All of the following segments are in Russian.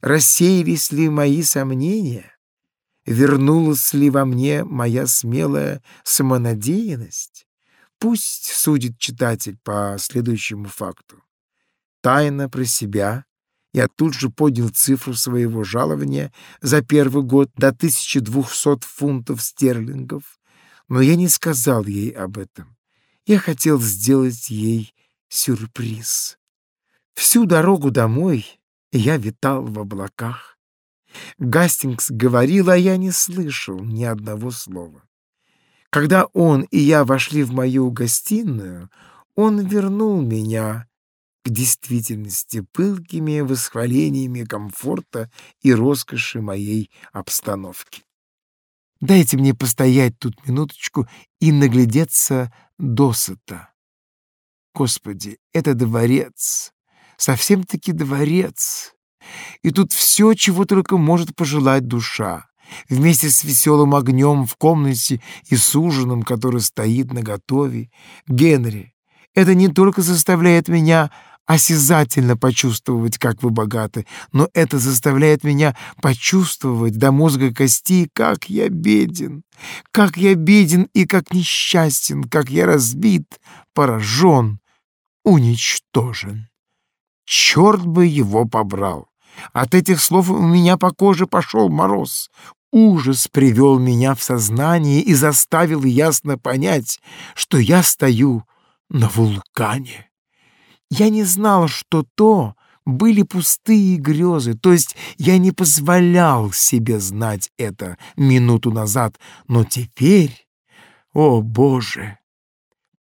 Рассеялись ли мои сомнения? Вернулась ли во мне моя смелая самонадеянность? Пусть судит читатель по следующему факту. Тайно про себя я тут же поднял цифру своего жалования за первый год до 1200 фунтов стерлингов, но я не сказал ей об этом. Я хотел сделать ей сюрприз. Всю дорогу домой я витал в облаках. Гастингс говорил, а я не слышал ни одного слова. Когда он и я вошли в мою гостиную, он вернул меня к действительности пылкими восхвалениями комфорта и роскоши моей обстановки. Дайте мне постоять тут минуточку и наглядеться досыта. Господи, это дворец, совсем-таки дворец. И тут все, чего только может пожелать душа. Вместе с веселым огнем в комнате и с ужином, который стоит наготове. Генри, это не только заставляет меня осязательно почувствовать, как вы богаты, но это заставляет меня почувствовать до мозга костей, как я беден, как я беден и как несчастен, как я разбит, поражен, уничтожен. Черт бы его побрал! От этих слов у меня по коже пошел мороз. Ужас привел меня в сознание и заставил ясно понять, что я стою на вулкане. Я не знал, что то были пустые грезы, то есть я не позволял себе знать это минуту назад, но теперь, о Боже,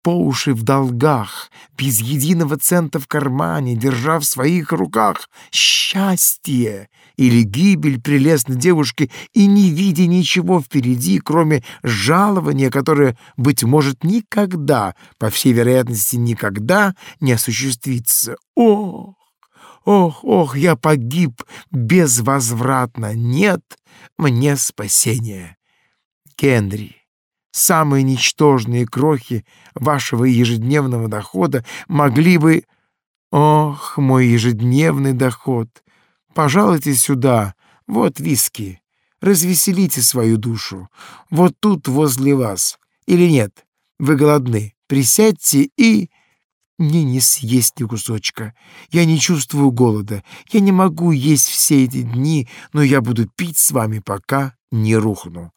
по уши в долгах, без единого цента в кармане, держа в своих руках счастье или гибель прелестной девушки и не видя ничего впереди, кроме жалования, которое, быть может, никогда, по всей вероятности, никогда не осуществится. Ох, ох, ох, я погиб безвозвратно, нет мне спасения. Генри самые ничтожные крохи вашего ежедневного дохода могли бы... Ох, мой ежедневный доход! Пожалуйте сюда, вот виски, развеселите свою душу, вот тут возле вас. Или нет, вы голодны, присядьте и... Мне не съесть ни кусочка. Я не чувствую голода. Я не могу есть все эти дни, но я буду пить с вами, пока не рухну.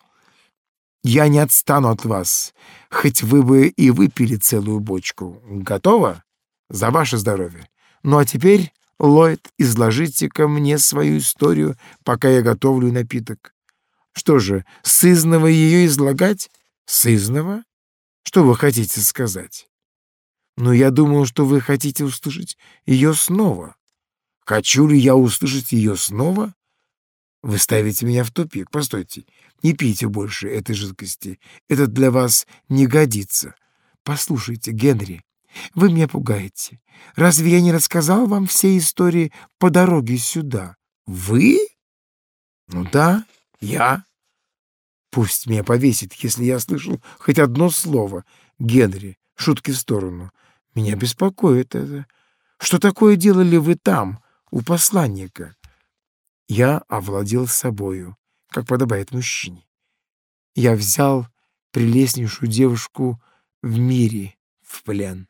Я не отстану от вас, хоть вы бы и выпили целую бочку. Готово? За ваше здоровье. Ну а теперь, Ллойд, изложите-ка мне свою историю, пока я готовлю напиток. Что же, сызново ее излагать? Сызново? Что вы хотите сказать? Ну, я думал, что вы хотите услышать ее снова. Хочу ли я услышать ее снова? Вы ставите меня в тупик. Постойте, не пейте больше этой жидкости. Это для вас не годится. Послушайте, Генри, вы меня пугаете. Разве я не рассказал вам все истории по дороге сюда? Вы? Ну да, я. Пусть меня повесит, если я слышал хоть одно слово. Генри, шутки в сторону. Меня беспокоит это. Что такое делали вы там, у посланника? Я овладел собою, как подобает мужчине. Я взял прелестнейшую девушку в мире в плен.